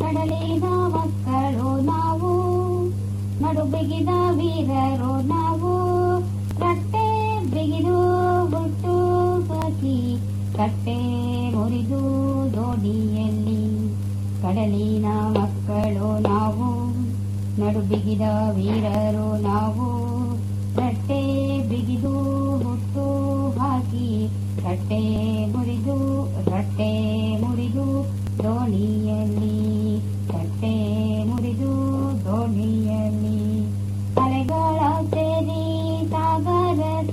ಕಡಲಿದ ಮಕ್ಕಳು ನಾವು ನಡು ಬಿಗಿದ ವೀರರು ನಾವು ಕಟ್ಟೆ ಬಿಗಿದು ಹುಟ್ಟು ಬಸಿ ಕಟ್ಟೆ ಮುರಿದು ದೋಡಿಯಲ್ಲಿ ಕಡಲಿನ ಮಕ್ಕಳು ನಾವು ನಡು ಬಿಗಿದ ವೀರರು ನಾವು.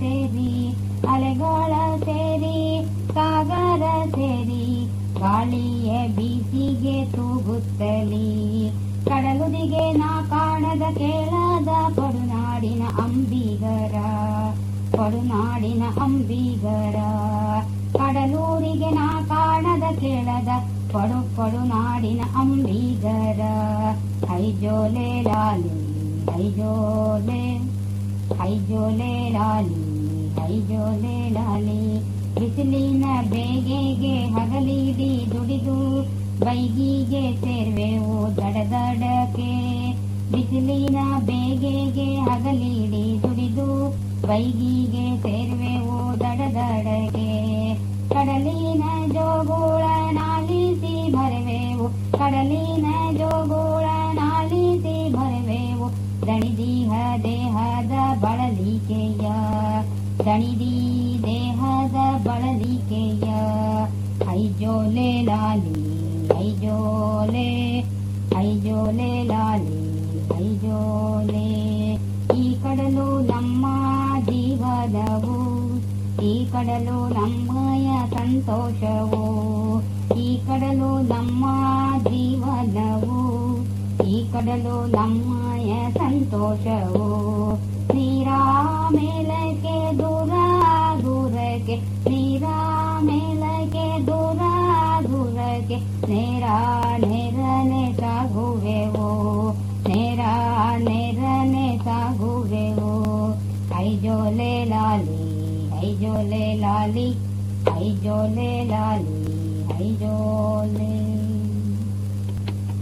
ಸೇರಿ, ಅಲೆಗಳ ಸೇರಿ, ಸಾಗರ ಸೇರಿ, ಗಾಳಿಯ ಬೀಸಿಗೆ ತೂಗುತ್ತಲಿ. ಕಡಲುದಿಗೆ ನಾ ಕಾಣದ ಕೇಳದ ಪಡುನಾಡಿನ ಅಂಬಿಗರ ಪಡುನಾಡಿನ ಅಂಬಿಗರ. ಕಡಲೂರಿಗೆ ನಾ ಕಾಣದ ಕೇಳದ ಪಡು ಪಡುನಾಡಿನ ಅಂಬಿಗರ. ಐಜೋಲೆ ಲಾಲಿ ಐಜೋಲೆ ಐಜೋಲೆ ಲಾಲಿ ಜೋಲೆ ಲಾಲಿ ಬಿಸಿಲಿನ ಬೇಗೆಗೆ ಹಗಲಿಡಿ ದುಡಿದು, ಬೈಗಿಗೆ ಸೇರ್ವೆವು ದಡದಡಕೆ. ಬಿಸಿಲಿನ ಬೇಗೆಗೆ ಹಗಲಿಡಿ ದುಡಿದು, ಬೈಗಿಗೆ ಸೇರ್ವೆವು ದಡದಡಕೆ. ಕಡಲಿನ ಜೋಗುಳ ನಾಲಿಸಿ ಬರವೆವು, ಕಡಲಿನ ಜೋಗುಳ ಬರವೆವು ದಣಿದಿಹ ದೇಹದ ಬಳಲಿಕೆಯ ದಣಿದಿ ದೇಹದ ಬಳಲಿಕೆಯ ಐಜೋಲೆ ಲಾಲಿ ಐಜೋಲೆ ಐಜೋಲೆ ಲಾಲಿ ಐಜೋಲೆ ಈ ಕಡಲು ನಮ್ಮ ಜೀವನವು ಈ ಕಡಲು ನಮ್ಮಯ ಸಂತೋಷವು ಈ ಕಡಲು ನಮ್ಮ ಜೀವನವು ಈ ಕಡಲು ನಮ್ಮಯ ಸಂತೋಷವು ನೀರ ಮೇಲಕ್ಕೆ ದೂರ ದೂರಕ್ಕೆ ನೀರ ಮೇಲಕ್ಕೆ ದೂರ ದೂರಕ್ಕೆ ನೇರ ನೇರನೆ ಸಾಗುವೆವು ನೇರ ನೇರನೆ ಸಾಗುವೆವು ಐಜೋಲೆ ಲಾಲಿ ಐಜೋಲೆ ಲಾಲಿ ಐಜೋಲೆ ಲಾಲಿ ಐಜೋಲೆ